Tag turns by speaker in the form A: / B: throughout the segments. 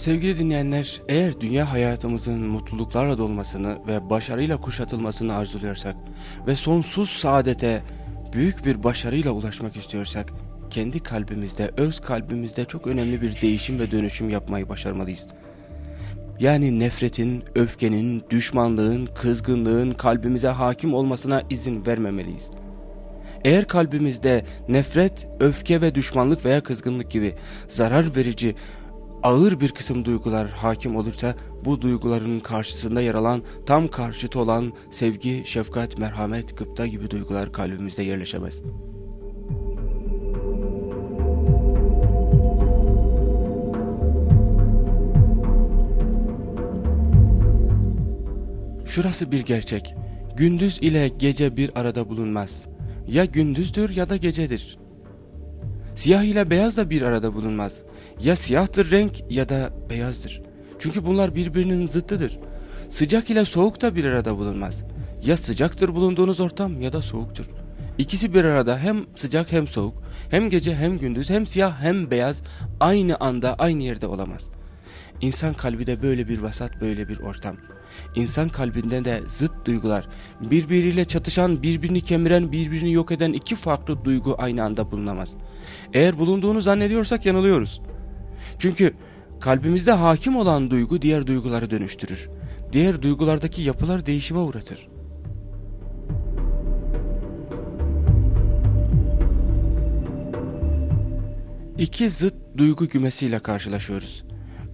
A: Sevgili dinleyenler, eğer dünya hayatımızın mutluluklarla dolmasını ve başarıyla kuşatılmasını arzuluyorsak ve sonsuz saadete büyük bir başarıyla ulaşmak istiyorsak, kendi kalbimizde, öz kalbimizde çok önemli bir değişim ve dönüşüm yapmayı başarmalıyız. Yani nefretin, öfkenin, düşmanlığın, kızgınlığın kalbimize hakim olmasına izin vermemeliyiz. Eğer kalbimizde nefret, öfke ve düşmanlık veya kızgınlık gibi zarar verici, ağır bir kısım duygular hakim olursa bu duyguların karşısında yer alan tam karşıtı olan sevgi, şefkat, merhamet, gıpta gibi duygular kalbimizde yerleşemez. Şurası bir gerçek. Gündüz ile gece bir arada bulunmaz. Ya gündüzdür ya da gecedir. Siyah ile beyaz da bir arada bulunmaz. Ya siyahtır renk ya da beyazdır. Çünkü bunlar birbirinin zıttıdır. Sıcak ile soğuk da bir arada bulunmaz. Ya sıcaktır bulunduğunuz ortam ya da soğuktur. İkisi bir arada hem sıcak hem soğuk, hem gece hem gündüz, hem siyah hem beyaz aynı anda aynı yerde olamaz. İnsan kalbi de böyle bir vasat, böyle bir ortam. İnsan kalbinde de zıt duygular, birbiriyle çatışan, birbirini kemiren, birbirini yok eden iki farklı duygu aynı anda bulunamaz. Eğer bulunduğunu zannediyorsak yanılıyoruz. Çünkü kalbimizde hakim olan duygu diğer duyguları dönüştürür. Diğer duygulardaki yapılar değişime uğratır. İki zıt duygu kümesiyle karşılaşıyoruz.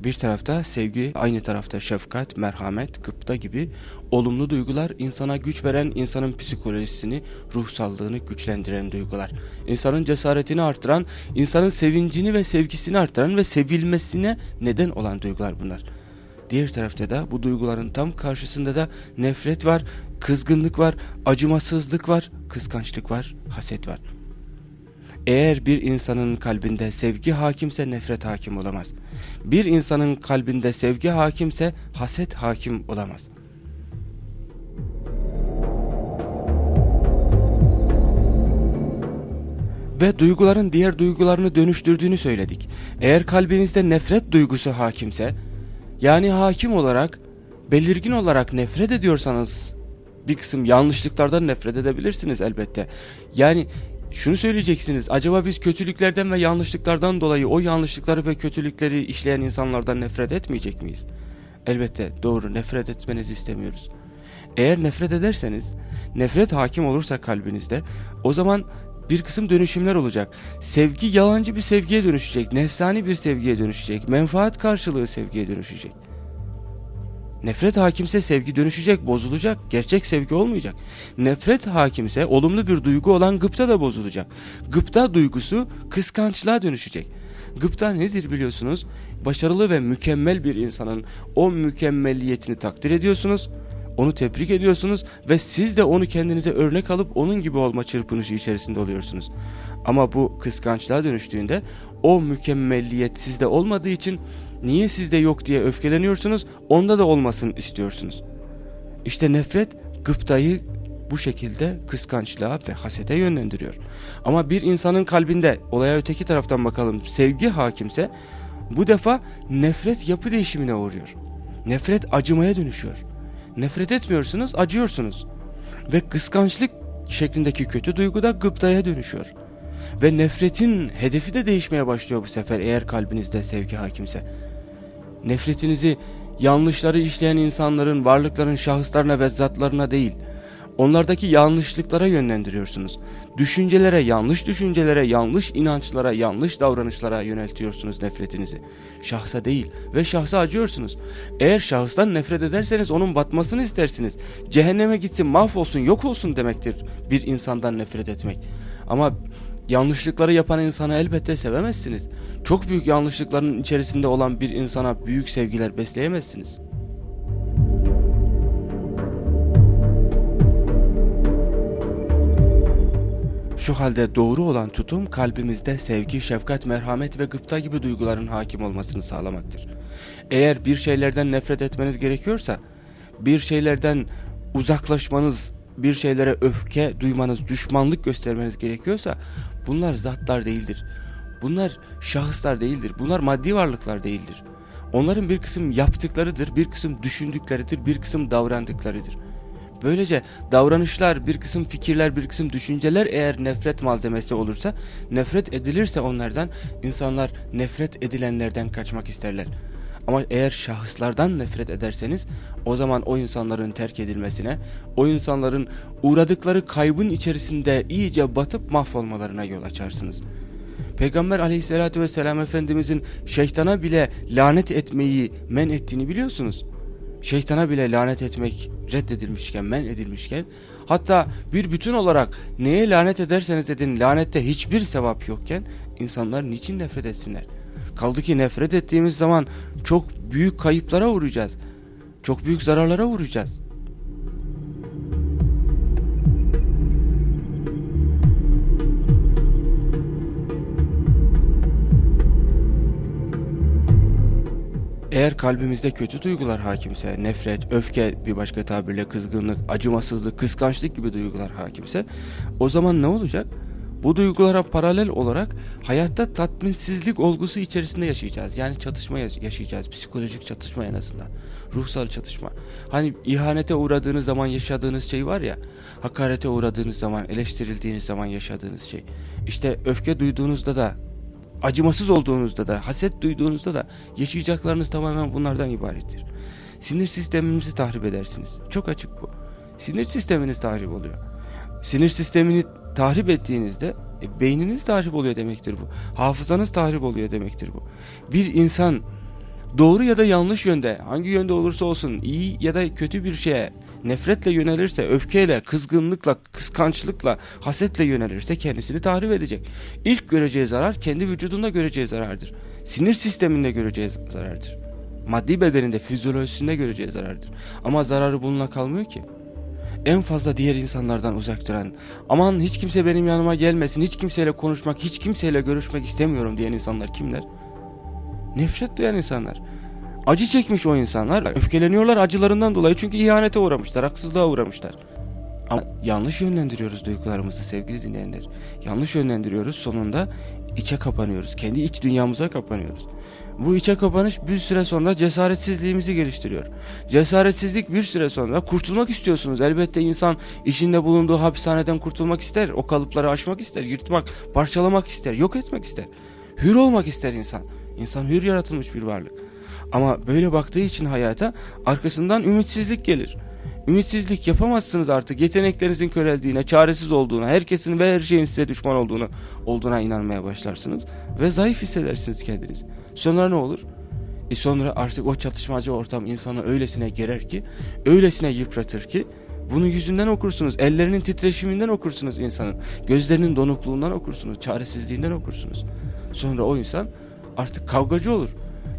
A: Bir tarafta sevgi, aynı tarafta şefkat, merhamet, gıpta gibi olumlu duygular insana güç veren, insanın psikolojisini, ruhsallığını güçlendiren duygular. İnsanın cesaretini artıran, insanın sevincini ve sevgisini artıran ve sevilmesine neden olan duygular bunlar. Diğer tarafta da bu duyguların tam karşısında da nefret var, kızgınlık var, acımasızlık var, kıskançlık var, haset var. Eğer bir insanın kalbinde sevgi hakimse nefret hakim olamaz. Bir insanın kalbinde sevgi hakimse haset hakim olamaz. Ve duyguların diğer duygularını dönüştürdüğünü söyledik. Eğer kalbinizde nefret duygusu hakimse, yani hakim olarak, belirgin olarak nefret ediyorsanız, bir kısım yanlışlıklardan nefret edebilirsiniz elbette. Yani şunu söyleyeceksiniz. Acaba biz kötülüklerden ve yanlışlıklardan dolayı o yanlışlıkları ve kötülükleri işleyen insanlardan nefret etmeyecek miyiz? Elbette doğru nefret etmenizi istemiyoruz. Eğer nefret ederseniz, nefret hakim olursa kalbinizde o zaman bir kısım dönüşümler olacak. Sevgi yalancı bir sevgiye dönüşecek, nefsani bir sevgiye dönüşecek, menfaat karşılığı sevgiye dönüşecek. Nefret hakimse sevgi dönüşecek, bozulacak. Gerçek sevgi olmayacak. Nefret hakimse olumlu bir duygu olan gıpta da bozulacak. Gıpta duygusu kıskançlığa dönüşecek. Gıpta nedir biliyorsunuz? Başarılı ve mükemmel bir insanın o mükemmelliyetini takdir ediyorsunuz. Onu tebrik ediyorsunuz ve siz de onu kendinize örnek alıp onun gibi olma çırpınışı içerisinde oluyorsunuz. Ama bu kıskançlığa dönüştüğünde o mükemmelliyet sizde olmadığı için Niye sizde yok diye öfkeleniyorsunuz, onda da olmasın istiyorsunuz. İşte nefret gıptayı bu şekilde kıskançlığa ve hasete yönlendiriyor. Ama bir insanın kalbinde olaya öteki taraftan bakalım sevgi hakimse bu defa nefret yapı değişimine uğruyor. Nefret acımaya dönüşüyor. Nefret etmiyorsunuz acıyorsunuz. Ve kıskançlık şeklindeki kötü duygu da gıptaya dönüşüyor. Ve nefretin hedefi de değişmeye başlıyor bu sefer eğer kalbinizde sevgi hakimse. Nefretinizi yanlışları işleyen insanların, varlıkların şahıslarına ve zatlarına değil, onlardaki yanlışlıklara yönlendiriyorsunuz. Düşüncelere, yanlış düşüncelere, yanlış inançlara, yanlış davranışlara yöneltiyorsunuz nefretinizi. Şahsa değil ve şahsa acıyorsunuz. Eğer şahıstan nefret ederseniz onun batmasını istersiniz. Cehenneme gitsin, mahvolsun, yok olsun demektir bir insandan nefret etmek. Ama yanlışlıkları yapan insanı elbette sevemezsiniz. Çok büyük yanlışlıkların içerisinde olan bir insana büyük sevgiler besleyemezsiniz. Şu halde doğru olan tutum kalbimizde sevgi, şefkat, merhamet ve gıpta gibi duyguların hakim olmasını sağlamaktır. Eğer bir şeylerden nefret etmeniz gerekiyorsa, bir şeylerden uzaklaşmanız, bir şeylere öfke duymanız, düşmanlık göstermeniz gerekiyorsa Bunlar zatlar değildir. Bunlar şahıslar değildir. Bunlar maddi varlıklar değildir. Onların bir kısım yaptıklarıdır, bir kısım düşündükleridir, bir kısım davrandıklarıdır. Böylece davranışlar, bir kısım fikirler, bir kısım düşünceler eğer nefret malzemesi olursa, nefret edilirse onlardan insanlar nefret edilenlerden kaçmak isterler. Ama eğer şahıslardan nefret ederseniz o zaman o insanların terk edilmesine, o insanların uğradıkları kaybın içerisinde iyice batıp mahvolmalarına yol açarsınız. Peygamber aleyhissalatü vesselam Efendimizin şeytana bile lanet etmeyi men ettiğini biliyorsunuz. Şeytana bile lanet etmek reddedilmişken, men edilmişken hatta bir bütün olarak neye lanet ederseniz edin lanette hiçbir sevap yokken insanlar niçin nefret etsinler? Kaldı ki nefret ettiğimiz zaman çok büyük kayıplara uğrayacağız. Çok büyük zararlara uğrayacağız. Eğer kalbimizde kötü duygular hakimse, nefret, öfke, bir başka tabirle kızgınlık, acımasızlık, kıskançlık gibi duygular hakimse, o zaman ne olacak? Bu duygulara paralel olarak hayatta tatminsizlik olgusu içerisinde yaşayacağız. Yani çatışma yaşayacağız. Psikolojik çatışma en azından. Ruhsal çatışma. Hani ihanete uğradığınız zaman yaşadığınız şey var ya. Hakarete uğradığınız zaman, eleştirildiğiniz zaman yaşadığınız şey. İşte öfke duyduğunuzda da, acımasız olduğunuzda da, haset duyduğunuzda da yaşayacaklarınız tamamen bunlardan ibarettir. Sinir sistemimizi tahrip edersiniz. Çok açık bu. Sinir sisteminiz tahrip oluyor. Sinir sistemini tahrip ettiğinizde e, beyniniz tahrip oluyor demektir bu. Hafızanız tahrip oluyor demektir bu. Bir insan doğru ya da yanlış yönde hangi yönde olursa olsun iyi ya da kötü bir şeye nefretle yönelirse, öfkeyle, kızgınlıkla, kıskançlıkla, hasetle yönelirse kendisini tahrip edecek. İlk göreceği zarar kendi vücudunda göreceği zarardır. Sinir sisteminde göreceği zarardır. Maddi bedeninde, fizyolojisinde göreceği zarardır. Ama zararı bununla kalmıyor ki en fazla diğer insanlardan uzak duran, aman hiç kimse benim yanıma gelmesin, hiç kimseyle konuşmak, hiç kimseyle görüşmek istemiyorum diyen insanlar kimler? Nefret duyan insanlar. Acı çekmiş o insanlar, öfkeleniyorlar acılarından dolayı çünkü ihanete uğramışlar, haksızlığa uğramışlar. Ama yanlış yönlendiriyoruz duygularımızı sevgili dinleyenler. Yanlış yönlendiriyoruz sonunda içe kapanıyoruz, kendi iç dünyamıza kapanıyoruz. Bu içe kapanış bir süre sonra cesaretsizliğimizi geliştiriyor. Cesaretsizlik bir süre sonra kurtulmak istiyorsunuz. Elbette insan içinde bulunduğu hapishaneden kurtulmak ister. O kalıpları aşmak ister, yırtmak, parçalamak ister, yok etmek ister. Hür olmak ister insan. İnsan hür yaratılmış bir varlık. Ama böyle baktığı için hayata arkasından ümitsizlik gelir. Ümitsizlik yapamazsınız artık. Yeteneklerinizin köreldiğine, çaresiz olduğuna, herkesin ve her şeyin size düşman olduğunu olduğuna inanmaya başlarsınız ve zayıf hissedersiniz kendinizi. Sonra ne olur? E sonra artık o çatışmacı ortam insanı öylesine gerer ki, öylesine yıpratır ki bunu yüzünden okursunuz, ellerinin titreşiminden okursunuz insanın, gözlerinin donukluğundan okursunuz, çaresizliğinden okursunuz. Sonra o insan artık kavgacı olur,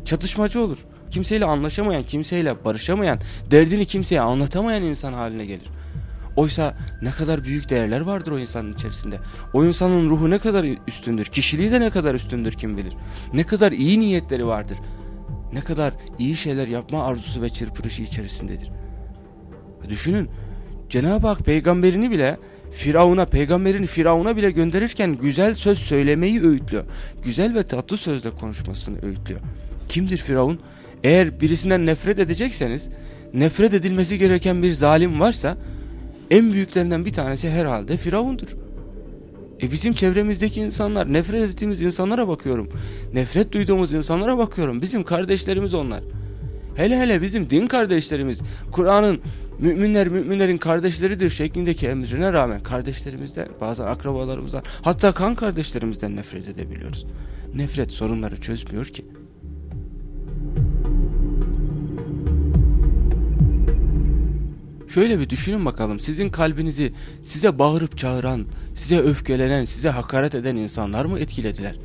A: çatışmacı olur. Kimseyle anlaşamayan, kimseyle barışamayan, derdini kimseye anlatamayan insan haline gelir. Oysa ne kadar büyük değerler vardır o insanın içerisinde. O insanın ruhu ne kadar üstündür, kişiliği de ne kadar üstündür kim bilir. Ne kadar iyi niyetleri vardır. Ne kadar iyi şeyler yapma arzusu ve çırpırışı içerisindedir. Düşünün Cenab-ı Hak peygamberini bile Firavun'a peygamberini Firavun'a bile gönderirken güzel söz söylemeyi öğütlüyor. Güzel ve tatlı sözle konuşmasını öğütlüyor. Kimdir Firavun? Eğer birisinden nefret edecekseniz nefret edilmesi gereken bir zalim varsa en büyüklerinden bir tanesi herhalde Firavundur. E bizim çevremizdeki insanlar, nefret ettiğimiz insanlara bakıyorum. Nefret duyduğumuz insanlara bakıyorum. Bizim kardeşlerimiz onlar. Hele hele bizim din kardeşlerimiz. Kur'an'ın müminler müminlerin kardeşleridir şeklindeki emrine rağmen kardeşlerimizden, bazen akrabalarımızdan, hatta kan kardeşlerimizden nefret edebiliyoruz. Nefret sorunları çözmüyor ki. Şöyle bir düşünün bakalım sizin kalbinizi size bağırıp çağıran, size öfkelenen, size hakaret eden insanlar mı etkilediler?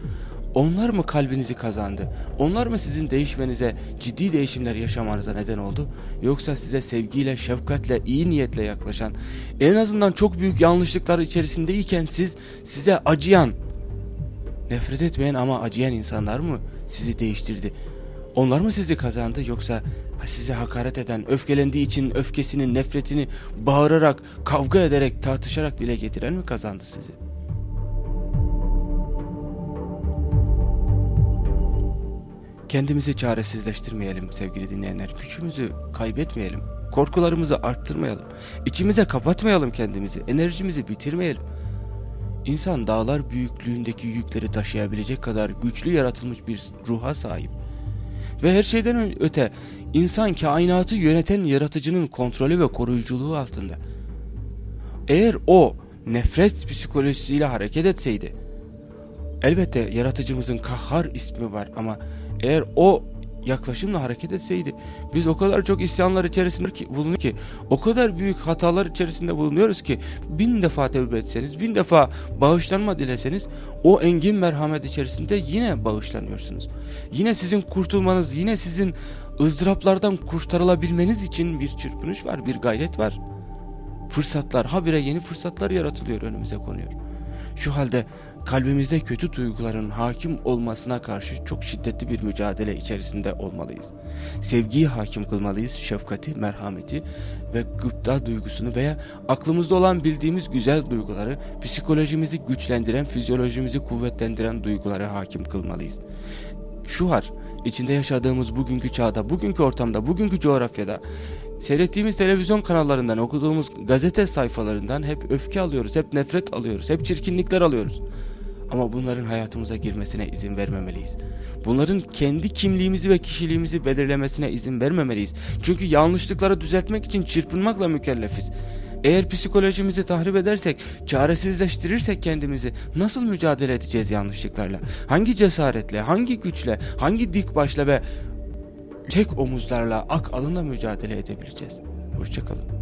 A: Onlar mı kalbinizi kazandı? Onlar mı sizin değişmenize, ciddi değişimler yaşamanıza neden oldu? Yoksa size sevgiyle, şefkatle, iyi niyetle yaklaşan, en azından çok büyük yanlışlıklar içerisindeyken siz size acıyan, nefret etmeyen ama acıyan insanlar mı sizi değiştirdi? Onlar mı sizi kazandı yoksa size hakaret eden, öfkelendiği için öfkesini, nefretini bağırarak, kavga ederek, tartışarak dile getiren mi kazandı sizi? Kendimizi çaresizleştirmeyelim sevgili dinleyenler. Gücümüzü kaybetmeyelim. Korkularımızı arttırmayalım. İçimize kapatmayalım kendimizi. Enerjimizi bitirmeyelim. İnsan dağlar büyüklüğündeki yükleri taşıyabilecek kadar güçlü yaratılmış bir ruha sahip. Ve her şeyden öte insan kainatı yöneten yaratıcının kontrolü ve koruyuculuğu altında. Eğer o nefret psikolojisiyle hareket etseydi, elbette yaratıcımızın kahhar ismi var ama eğer o yaklaşımla hareket etseydi biz o kadar çok isyanlar içerisinde ki, bulunuyor ki o kadar büyük hatalar içerisinde bulunuyoruz ki bin defa tevbe etseniz bin defa bağışlanma dileseniz o engin merhamet içerisinde yine bağışlanıyorsunuz. Yine sizin kurtulmanız yine sizin ızdıraplardan kurtarılabilmeniz için bir çırpınış var bir gayret var. Fırsatlar habire yeni fırsatlar yaratılıyor önümüze konuyor. Şu halde kalbimizde kötü duyguların hakim olmasına karşı çok şiddetli bir mücadele içerisinde olmalıyız. Sevgiyi hakim kılmalıyız, şefkati, merhameti ve gıpta duygusunu veya aklımızda olan bildiğimiz güzel duyguları, psikolojimizi güçlendiren, fizyolojimizi kuvvetlendiren duyguları hakim kılmalıyız. Şu var, içinde yaşadığımız bugünkü çağda, bugünkü ortamda, bugünkü coğrafyada seyrettiğimiz televizyon kanallarından, okuduğumuz gazete sayfalarından hep öfke alıyoruz, hep nefret alıyoruz, hep çirkinlikler alıyoruz. Ama bunların hayatımıza girmesine izin vermemeliyiz. Bunların kendi kimliğimizi ve kişiliğimizi belirlemesine izin vermemeliyiz. Çünkü yanlışlıkları düzeltmek için çırpınmakla mükellefiz. Eğer psikolojimizi tahrip edersek, çaresizleştirirsek kendimizi nasıl mücadele edeceğiz yanlışlıklarla? Hangi cesaretle, hangi güçle, hangi dik başla ve tek omuzlarla, ak alınla mücadele edebileceğiz? Hoşçakalın.